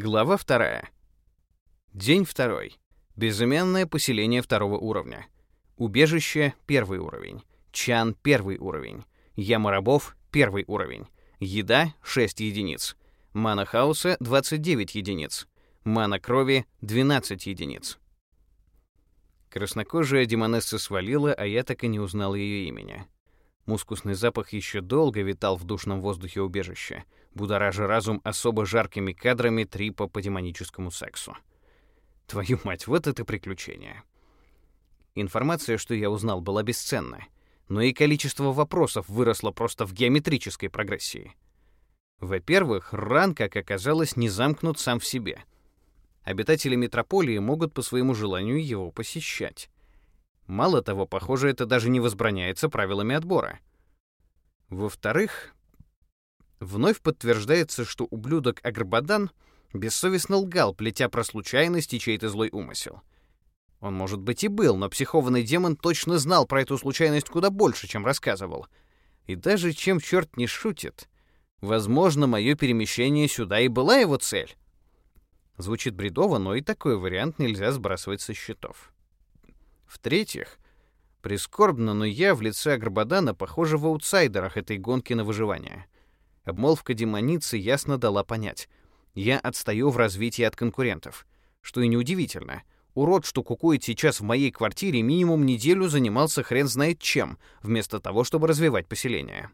Глава вторая. День второй. Безымянное поселение второго уровня. Убежище — первый уровень. Чан — первый уровень. Яма рабов — первый уровень. Еда — 6 единиц. Мана хаоса — 29 единиц. Мана крови — 12 единиц. Краснокожая демонесса свалила, а я так и не узнал ее имени. Мускусный запах еще долго витал в душном воздухе убежища, будоража разум особо жаркими кадрами трипа по демоническому сексу. Твою мать, вот это приключение. Информация, что я узнал, была бесценна, но и количество вопросов выросло просто в геометрической прогрессии. Во-первых, ран, как оказалось, не замкнут сам в себе. Обитатели метрополии могут по своему желанию его посещать. Мало того, похоже, это даже не возбраняется правилами отбора. Во-вторых, вновь подтверждается, что ублюдок Агрбадан бессовестно лгал, плетя про случайность и чей-то злой умысел. Он, может быть, и был, но психованный демон точно знал про эту случайность куда больше, чем рассказывал. И даже чем черт не шутит, возможно, мое перемещение сюда и была его цель. Звучит бредово, но и такой вариант нельзя сбрасывать со счетов. В-третьих, прискорбно, но я в лице Агрбадана похожа в аутсайдерах этой гонки на выживание. Обмолвка демоницы ясно дала понять. Я отстаю в развитии от конкурентов. Что и неудивительно. Урод, что кукует сейчас в моей квартире, минимум неделю занимался хрен знает чем, вместо того, чтобы развивать поселение.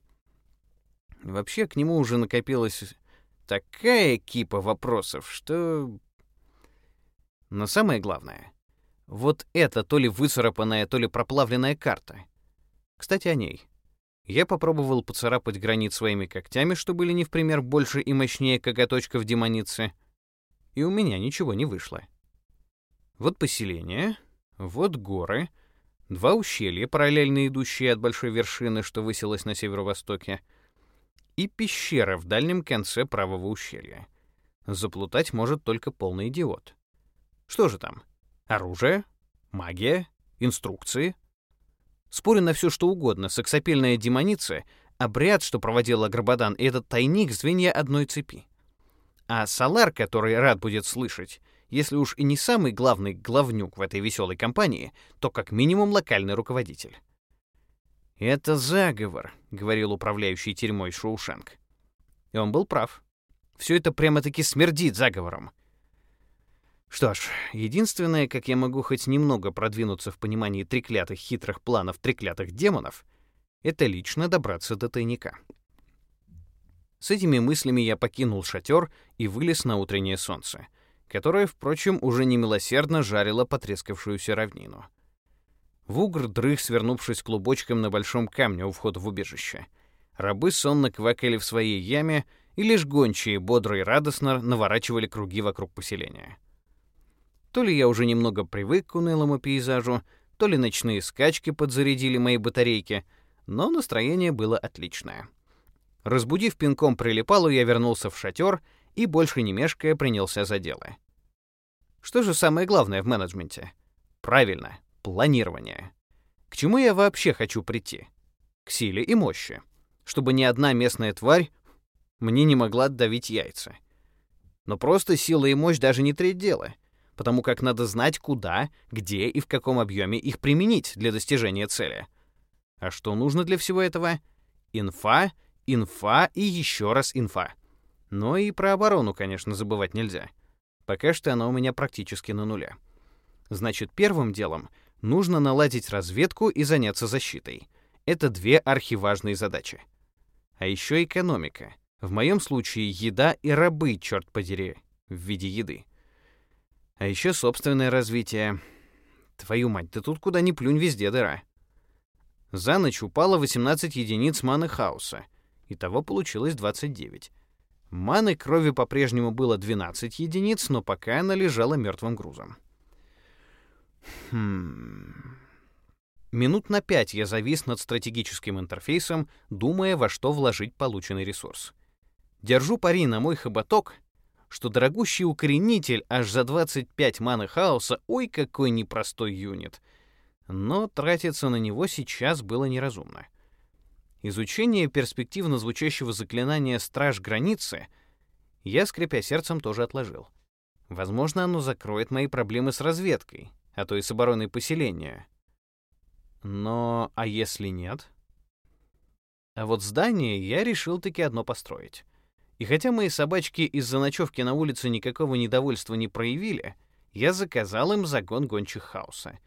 Вообще, к нему уже накопилась такая кипа вопросов, что... Но самое главное, вот это то ли выцарапанная, то ли проплавленная карта. Кстати, о ней. Я попробовал поцарапать гранит своими когтями, что были не в пример больше и мощнее коготочков демоницы, и у меня ничего не вышло. Вот поселение, вот горы, два ущелья, параллельно идущие от большой вершины, что высилась на северо-востоке, и пещера в дальнем конце правого ущелья. Заплутать может только полный идиот. Что же там? Оружие? Магия? Инструкции? Спорю на все, что угодно, сексапильная демоница, обряд, что проводил Аграбадан, и этот тайник — звенья одной цепи. А Салар, который рад будет слышать, если уж и не самый главный главнюк в этой веселой компании, то как минимум локальный руководитель. «Это заговор», — говорил управляющий тюрьмой Шоушенк. И он был прав. Все это прямо-таки смердит заговором. Что ж, единственное, как я могу хоть немного продвинуться в понимании треклятых хитрых планов треклятых демонов, это лично добраться до тайника. С этими мыслями я покинул шатер и вылез на утреннее солнце, которое, впрочем, уже немилосердно жарило потрескавшуюся равнину. Вугр дрых, свернувшись клубочком на большом камне у входа в убежище. Рабы сонно квакали в своей яме, и лишь гончие бодро и радостно наворачивали круги вокруг поселения. То ли я уже немного привык к унылому пейзажу, то ли ночные скачки подзарядили мои батарейки, но настроение было отличное. Разбудив пинком прилипалу, я вернулся в шатер и, больше не мешкая, принялся за дело. Что же самое главное в менеджменте? Правильно, планирование. К чему я вообще хочу прийти? К силе и мощи. Чтобы ни одна местная тварь мне не могла отдавить яйца. Но просто сила и мощь даже не треть дела — потому как надо знать, куда, где и в каком объеме их применить для достижения цели. А что нужно для всего этого? Инфа, инфа и еще раз инфа. Но и про оборону, конечно, забывать нельзя. Пока что она у меня практически на нуле. Значит, первым делом нужно наладить разведку и заняться защитой. Это две архиважные задачи. А еще экономика. В моем случае еда и рабы, черт подери, в виде еды. А еще собственное развитие. Твою мать, ты тут куда ни плюнь, везде дыра. За ночь упало 18 единиц маны хаоса. Итого получилось 29. Маны крови по-прежнему было 12 единиц, но пока она лежала мертвым грузом. Хм... Минут на пять я завис над стратегическим интерфейсом, думая, во что вложить полученный ресурс. Держу пари на мой хоботок, что дорогущий укоренитель аж за 25 маны хаоса, ой, какой непростой юнит. Но тратиться на него сейчас было неразумно. Изучение перспективно звучащего заклинания «Страж границы» я, скрипя сердцем, тоже отложил. Возможно, оно закроет мои проблемы с разведкой, а то и с обороной поселения. Но а если нет? А вот здание я решил таки одно построить. И хотя мои собачки из-за ночевки на улице никакого недовольства не проявили, я заказал им загон гончих хаоса.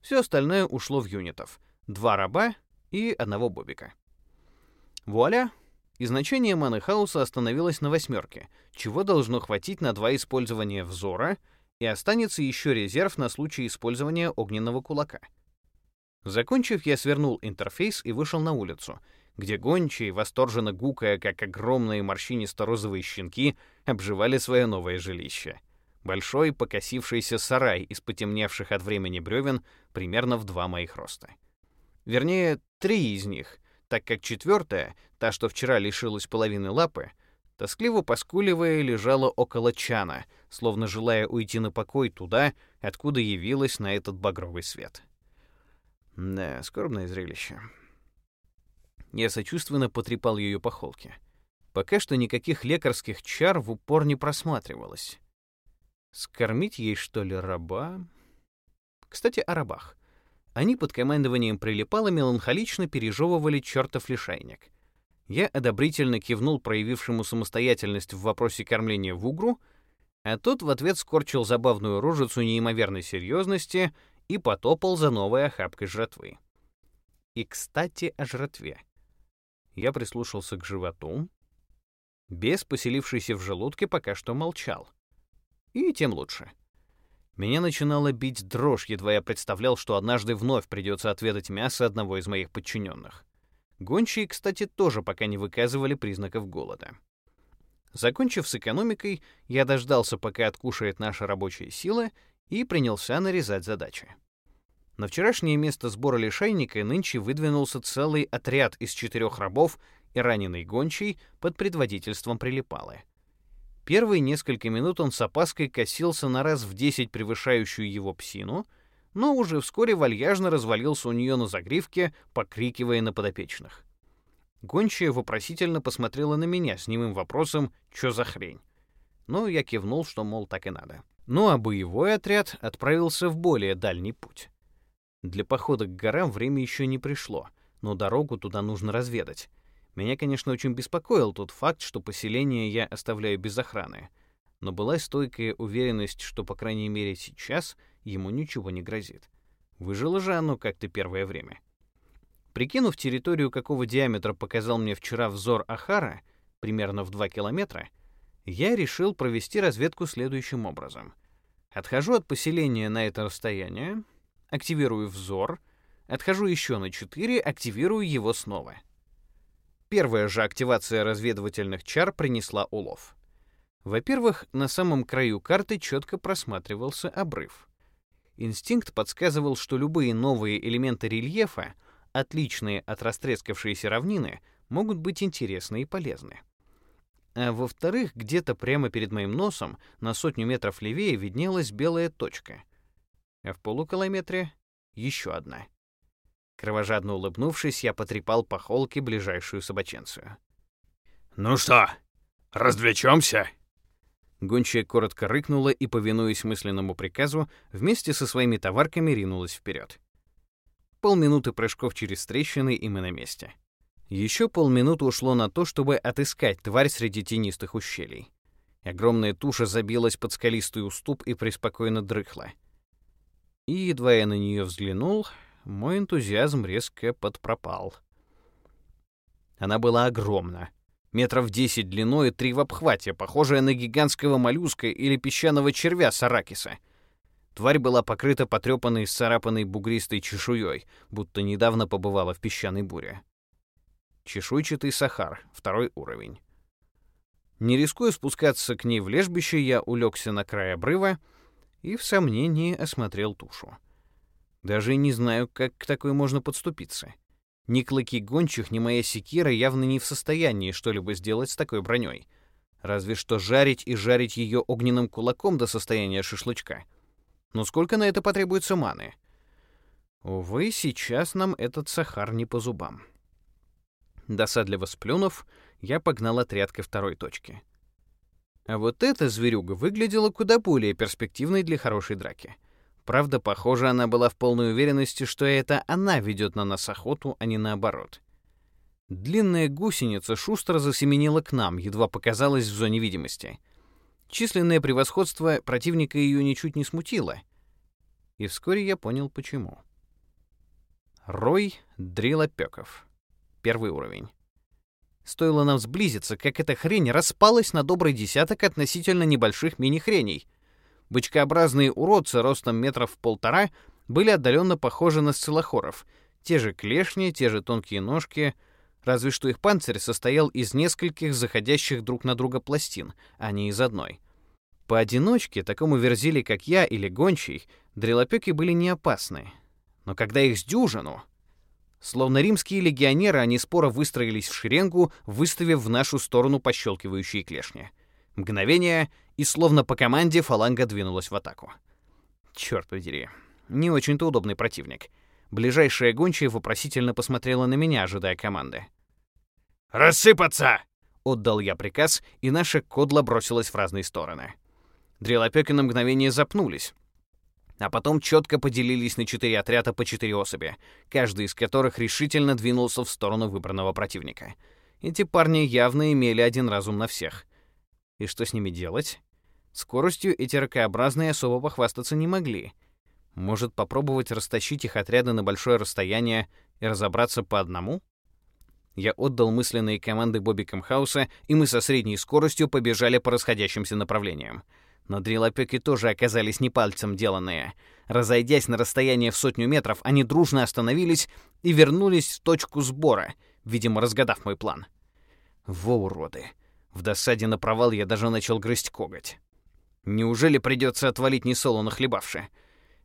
Все остальное ушло в юнитов. Два раба и одного бобика. Вуаля! И значение маны хаоса остановилось на восьмерке, чего должно хватить на два использования взора, и останется еще резерв на случай использования огненного кулака. Закончив, я свернул интерфейс и вышел на улицу, где гончие, восторженно гукая, как огромные морщинисто-розовые щенки, обживали свое новое жилище. Большой покосившийся сарай из потемневших от времени бревен примерно в два моих роста. Вернее, три из них, так как четвертая, та, что вчера лишилась половины лапы, тоскливо поскуливая лежала около чана, словно желая уйти на покой туда, откуда явилась на этот багровый свет. Да, скорбное зрелище. Я сочувственно потрепал ее по холке. Пока что никаких лекарских чар в упор не просматривалось. Скормить ей, что ли, раба? Кстати, о рабах. Они под командованием прилипала меланхолично пережевывали чертов лишайник. Я одобрительно кивнул проявившему самостоятельность в вопросе кормления в угру, а тот в ответ скорчил забавную рожицу неимоверной серьезности и потопал за новой охапкой жратвы. И, кстати, о жратве. Я прислушался к животу. Бес, поселившийся в желудке, пока что молчал. И тем лучше. Меня начинала бить дрожь, едва я представлял, что однажды вновь придется отведать мясо одного из моих подчиненных. Гончие, кстати, тоже пока не выказывали признаков голода. Закончив с экономикой, я дождался, пока откушает наша рабочая сила, и принялся нарезать задачи. На вчерашнее место сбора лишайника нынче выдвинулся целый отряд из четырех рабов и раненый гончий под предводительством Прилипалы. Первые несколько минут он с опаской косился на раз в десять превышающую его псину, но уже вскоре вальяжно развалился у нее на загривке, покрикивая на подопечных. Гончая вопросительно посмотрела на меня с немым вопросом «Чё за хрень?». Но я кивнул, что, мол, так и надо. Ну а боевой отряд отправился в более дальний путь. Для похода к горам время еще не пришло, но дорогу туда нужно разведать. Меня, конечно, очень беспокоил тот факт, что поселение я оставляю без охраны, но была стойкая уверенность, что, по крайней мере, сейчас ему ничего не грозит. Выжило же оно как-то первое время. Прикинув территорию, какого диаметра показал мне вчера взор Ахара, примерно в 2 километра, я решил провести разведку следующим образом. Отхожу от поселения на это расстояние, активирую взор, отхожу еще на 4, активирую его снова. Первая же активация разведывательных чар принесла улов. Во-первых, на самом краю карты четко просматривался обрыв. Инстинкт подсказывал, что любые новые элементы рельефа, отличные от растрескавшейся равнины, могут быть интересны и полезны. А во-вторых, где-то прямо перед моим носом, на сотню метров левее, виднелась белая точка — а в полукилометре еще одна. Кровожадно улыбнувшись, я потрепал по холке ближайшую собаченцию. «Ну что, развлечемся?» Гончая коротко рыкнула и, повинуясь мысленному приказу, вместе со своими товарками ринулась вперед. Полминуты прыжков через трещины, и мы на месте. Еще полминуты ушло на то, чтобы отыскать тварь среди тенистых ущелий. Огромная туша забилась под скалистый уступ и преспокойно дрыхла. И едва я на нее взглянул, мой энтузиазм резко подпропал. Она была огромна, метров десять длиной и три в обхвате, похожая на гигантского моллюска или песчаного червя саракиса. Тварь была покрыта потрепанной, сцарапанной бугристой чешуей, будто недавно побывала в песчаной буре. Чешуйчатый сахар, второй уровень. Не рискуя спускаться к ней в лежбище, я улегся на край обрыва и в сомнении осмотрел тушу. Даже не знаю, как к такой можно подступиться. Ни клыки гончих, ни моя секира явно не в состоянии что-либо сделать с такой броней. Разве что жарить и жарить ее огненным кулаком до состояния шашлычка. Но сколько на это потребуется маны? Увы, сейчас нам этот сахар не по зубам. Досадливо сплюнув, я погнал отряд ко второй точке. А вот эта зверюга выглядела куда более перспективной для хорошей драки. Правда, похоже, она была в полной уверенности, что это она ведет на нас охоту, а не наоборот. Длинная гусеница шустро засеменила к нам, едва показалась в зоне видимости. Численное превосходство противника ее ничуть не смутило. И вскоре я понял, почему. Рой дрелопеков. Первый уровень. Стоило нам сблизиться, как эта хрень распалась на добрый десяток относительно небольших мини-хреней. Бычкообразные уродцы ростом метров полтора были отдаленно похожи на сциллохоров. Те же клешни, те же тонкие ножки, разве что их панцирь состоял из нескольких заходящих друг на друга пластин, а не из одной. Поодиночке такому верзили, как я или гончий, дрелопеки были не опасны. Но когда их с дюжину, Словно римские легионеры, они споро выстроились в шеренгу, выставив в нашу сторону пощелкивающие клешни. Мгновение, и словно по команде фаланга двинулась в атаку. Черт подери, не очень-то удобный противник. Ближайшая гончая вопросительно посмотрела на меня, ожидая команды. «Рассыпаться!» — отдал я приказ, и наша кодла бросилась в разные стороны. Дрелопеки на мгновение запнулись, а потом четко поделились на четыре отряда по четыре особи, каждый из которых решительно двинулся в сторону выбранного противника. Эти парни явно имели один разум на всех. И что с ними делать? Скоростью эти ракообразные особо похвастаться не могли. Может, попробовать растащить их отряды на большое расстояние и разобраться по одному? Я отдал мысленные команды Бобби Камхауса, и мы со средней скоростью побежали по расходящимся направлениям. Но дрелопеки тоже оказались не пальцем деланные. Разойдясь на расстояние в сотню метров, они дружно остановились и вернулись в точку сбора, видимо, разгадав мой план. Во уроды. В досаде на провал я даже начал грызть коготь. Неужели придется отвалить несолоно хлебавши?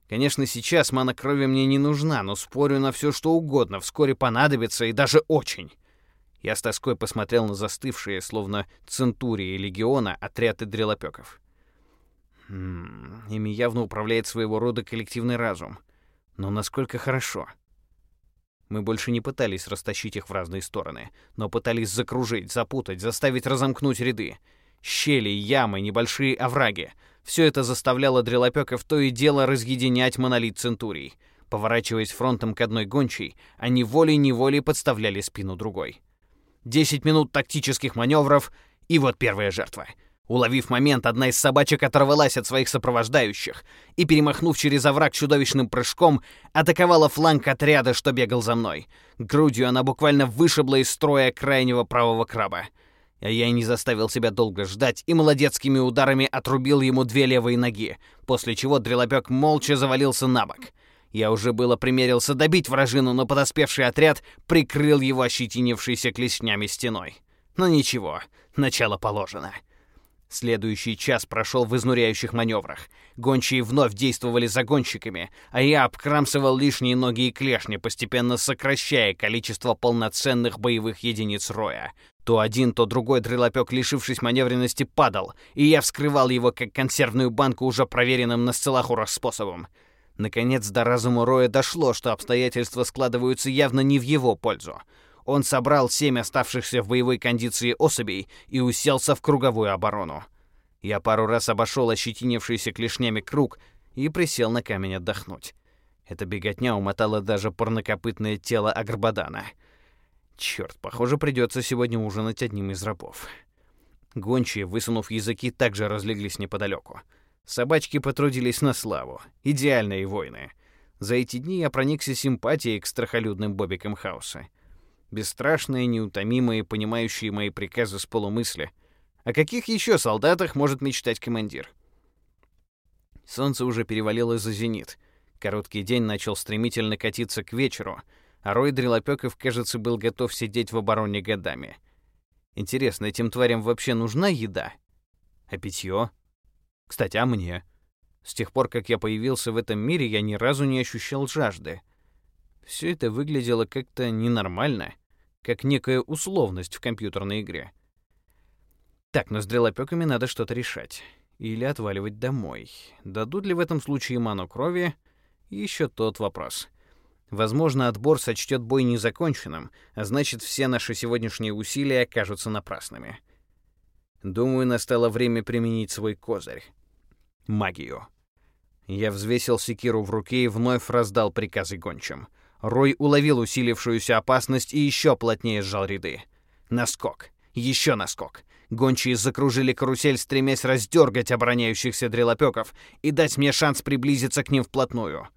Конечно, сейчас мана крови мне не нужна, но спорю на все, что угодно, вскоре понадобится и даже очень. Я с тоской посмотрел на застывшие, словно центурии легиона, отряды дрелопеков. Хм, ими явно управляет своего рода коллективный разум. Но насколько хорошо? Мы больше не пытались растащить их в разные стороны, но пытались закружить, запутать, заставить разомкнуть ряды. Щели, ямы, небольшие овраги. Все это заставляло дрелопеков то и дело разъединять монолит Центурий. Поворачиваясь фронтом к одной гончей, они волей-неволей подставляли спину другой. Десять минут тактических маневров, и вот первая жертва — Уловив момент, одна из собачек оторвалась от своих сопровождающих и, перемахнув через овраг чудовищным прыжком, атаковала фланг отряда, что бегал за мной. Грудью она буквально вышибла из строя крайнего правого краба. А я не заставил себя долго ждать и молодецкими ударами отрубил ему две левые ноги, после чего дрелопек молча завалился на бок. Я уже было примерился добить вражину, но подоспевший отряд прикрыл его ощетинившейся клешнями стеной. Но ничего, начало положено. Следующий час прошел в изнуряющих маневрах. Гончие вновь действовали загонщиками, а я обкрамсывал лишние ноги и клешни, постепенно сокращая количество полноценных боевых единиц роя. То один, то другой дрелопек, лишившись маневренности, падал, и я вскрывал его как консервную банку уже проверенным на сцелахурах способом. Наконец до разума Роя дошло, что обстоятельства складываются явно не в его пользу. Он собрал семь оставшихся в боевой кондиции особей и уселся в круговую оборону. Я пару раз обошел ощетинившийся клешнями круг и присел на камень отдохнуть. Эта беготня умотала даже порнокопытное тело Агрбадана. Черт, похоже, придется сегодня ужинать одним из рабов. Гончие, высунув языки, также разлеглись неподалеку. Собачки потрудились на славу. Идеальные воины. За эти дни я проникся симпатией к страхолюдным бобикам хаоса бесстрашные, неутомимые, понимающие мои приказы с полумысли. О каких еще солдатах может мечтать командир? Солнце уже перевалило за зенит. Короткий день начал стремительно катиться к вечеру, а Рой Дрелопёков, кажется, был готов сидеть в обороне годами. Интересно, этим тварям вообще нужна еда? А питье? Кстати, а мне? С тех пор, как я появился в этом мире, я ни разу не ощущал жажды. Все это выглядело как-то ненормально, как некая условность в компьютерной игре. Так, но с дрелопёками надо что-то решать. Или отваливать домой. Дадут ли в этом случае ману крови? Еще тот вопрос. Возможно, отбор сочтет бой незаконченным, а значит, все наши сегодняшние усилия окажутся напрасными. Думаю, настало время применить свой козырь. Магию. Я взвесил секиру в руке и вновь раздал приказы гончим. Рой уловил усилившуюся опасность и еще плотнее сжал ряды. Наскок. Еще наскок. Гончие закружили карусель, стремясь раздергать обороняющихся дрелопеков и дать мне шанс приблизиться к ним вплотную.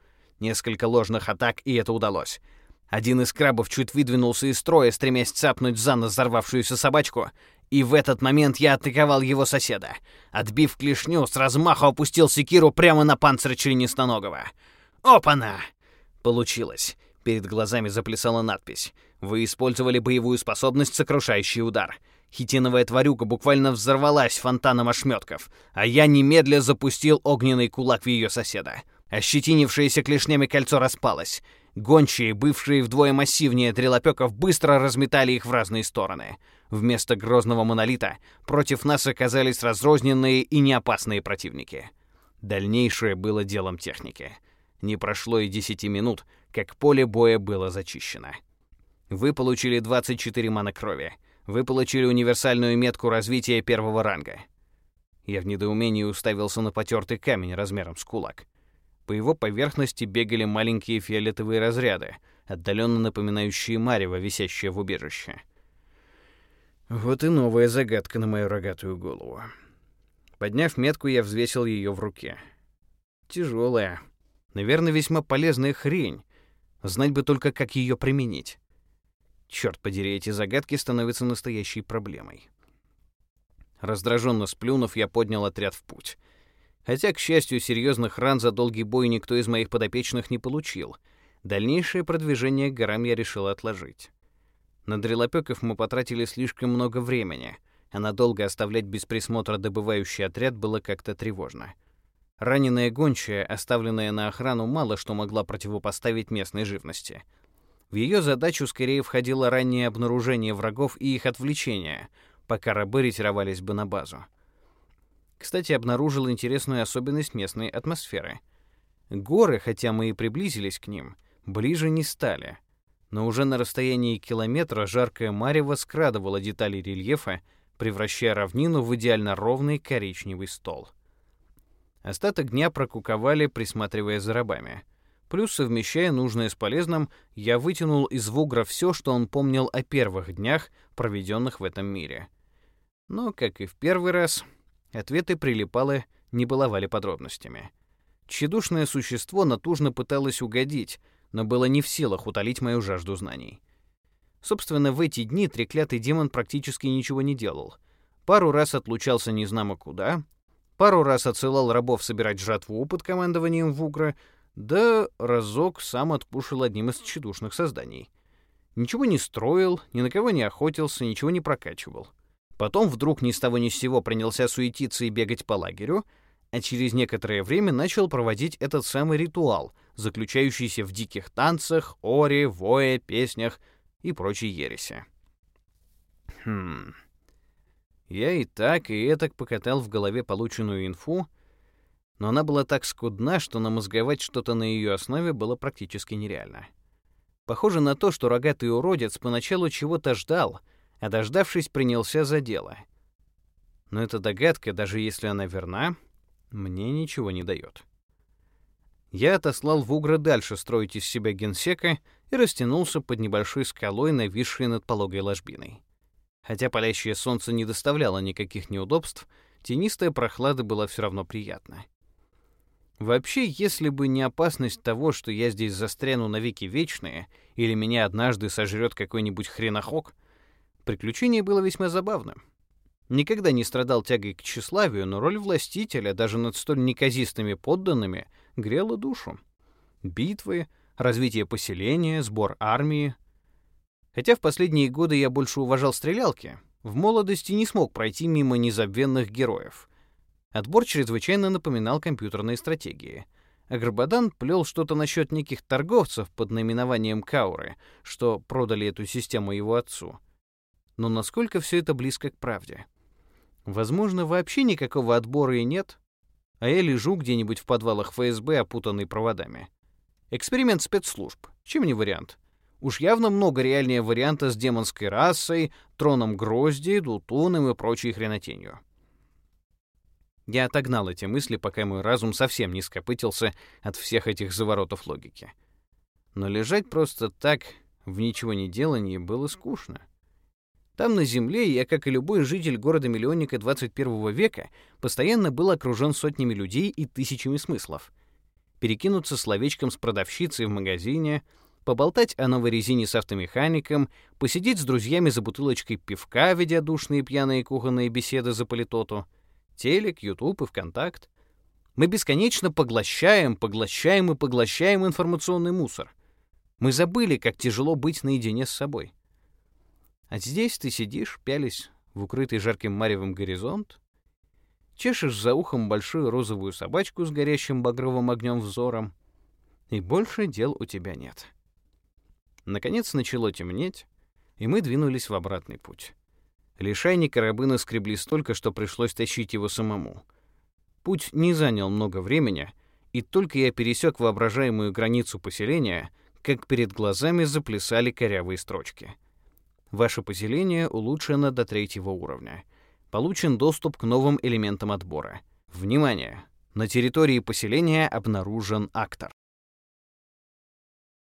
Несколько ложных атак, и это удалось. Один из крабов чуть выдвинулся из строя, стремясь цапнуть за нос взорвавшуюся собачку, и в этот момент я атаковал его соседа. Отбив клешню, с размаху опустил секиру прямо на панцирь членистоногого. «Опа-на!» Получилось. Перед глазами заплясала надпись. Вы использовали боевую способность «Сокрушающий удар». Хитиновая тварюка буквально взорвалась фонтаном ошметков, а я немедля запустил огненный кулак в ее соседа. Ощетинившееся клешнями кольцо распалось. Гончие, бывшие вдвое массивнее дрелопеков, быстро разметали их в разные стороны. Вместо грозного монолита против нас оказались разрозненные и неопасные противники. Дальнейшее было делом техники. Не прошло и десяти минут, как поле боя было зачищено. Вы получили 24 мана крови. Вы получили универсальную метку развития первого ранга. Я в недоумении уставился на потертый камень размером с кулак. По его поверхности бегали маленькие фиолетовые разряды, отдаленно напоминающие марево, висящее в убежище. Вот и новая загадка на мою рогатую голову. Подняв метку, я взвесил ее в руке. Тяжелая. Наверное, весьма полезная хрень. Знать бы только, как ее применить. Черт подери, эти загадки становятся настоящей проблемой. Раздраженно сплюнув, я поднял отряд в путь. Хотя, к счастью, серьезных ран за долгий бой никто из моих подопечных не получил. Дальнейшее продвижение к горам я решил отложить. На дрелопеков мы потратили слишком много времени, а надолго оставлять без присмотра добывающий отряд было как-то тревожно. Раненая гончая, оставленная на охрану, мало что могла противопоставить местной живности. В ее задачу скорее входило раннее обнаружение врагов и их отвлечение, пока рабы ретировались бы на базу. Кстати, обнаружил интересную особенность местной атмосферы. Горы, хотя мы и приблизились к ним, ближе не стали — но уже на расстоянии километра жаркое марево скрадывало детали рельефа, превращая равнину в идеально ровный коричневый стол. Остаток дня прокуковали, присматривая за рабами. Плюс, совмещая нужное с полезным, я вытянул из Вугра все, что он помнил о первых днях, проведенных в этом мире. Но, как и в первый раз, ответы прилипалы не баловали подробностями. Тщедушное существо натужно пыталось угодить, но было не в силах утолить мою жажду знаний. Собственно, в эти дни треклятый демон практически ничего не делал. Пару раз отлучался незнамо куда, пару раз отсылал рабов собирать жатву под командованием Вугра, да разок сам откушал одним из тщедушных созданий. Ничего не строил, ни на кого не охотился, ничего не прокачивал. Потом вдруг ни с того ни с сего принялся суетиться и бегать по лагерю, а через некоторое время начал проводить этот самый ритуал, заключающийся в диких танцах, оре, вое, песнях и прочей ереси. Хм. Я и так, и этак покатал в голове полученную инфу, но она была так скудна, что намозговать что-то на ее основе было практически нереально. Похоже на то, что рогатый уродец поначалу чего-то ждал, а дождавшись, принялся за дело. Но эта догадка, даже если она верна, мне ничего не дает. Я отослал Вугра дальше строить из себя генсека и растянулся под небольшой скалой, нависшей над пологой ложбиной. Хотя палящее солнце не доставляло никаких неудобств, тенистая прохлада была все равно приятна. Вообще, если бы не опасность того, что я здесь застряну навеки вечные, или меня однажды сожрет какой-нибудь хренохок, приключение было весьма забавным. Никогда не страдал тягой к тщеславию, но роль властителя даже над столь неказистыми подданными грела душу. Битвы, развитие поселения, сбор армии. Хотя в последние годы я больше уважал стрелялки, в молодости не смог пройти мимо незабвенных героев. Отбор чрезвычайно напоминал компьютерные стратегии. Агрбадан плел что-то насчет неких торговцев под наименованием Кауры, что продали эту систему его отцу. Но насколько все это близко к правде? Возможно, вообще никакого отбора и нет, а я лежу где-нибудь в подвалах ФСБ, опутанный проводами. Эксперимент спецслужб. Чем не вариант? Уж явно много реальнее варианта с демонской расой, троном Грозди, Дултуном и прочей хренотенью. Я отогнал эти мысли, пока мой разум совсем не скопытился от всех этих заворотов логики. Но лежать просто так, в ничего не делании, было скучно. Там, на Земле, я, как и любой житель города-миллионника 21 века, постоянно был окружен сотнями людей и тысячами смыслов. Перекинуться словечком с продавщицей в магазине, поболтать о новой резине с автомехаником, посидеть с друзьями за бутылочкой пивка, ведя душные пьяные кухонные беседы за политоту, телек, ютуб и ВКонтакт. Мы бесконечно поглощаем, поглощаем и поглощаем информационный мусор. Мы забыли, как тяжело быть наедине с собой. А здесь ты сидишь, пялись в укрытый жарким маревом горизонт, чешешь за ухом большую розовую собачку с горящим багровым огнем взором, и больше дел у тебя нет. Наконец начало темнеть, и мы двинулись в обратный путь. Лишайник рабына скребли столько, что пришлось тащить его самому. Путь не занял много времени, и только я пересек воображаемую границу поселения, как перед глазами заплясали корявые строчки — Ваше поселение улучшено до третьего уровня. Получен доступ к новым элементам отбора. Внимание! На территории поселения обнаружен актор.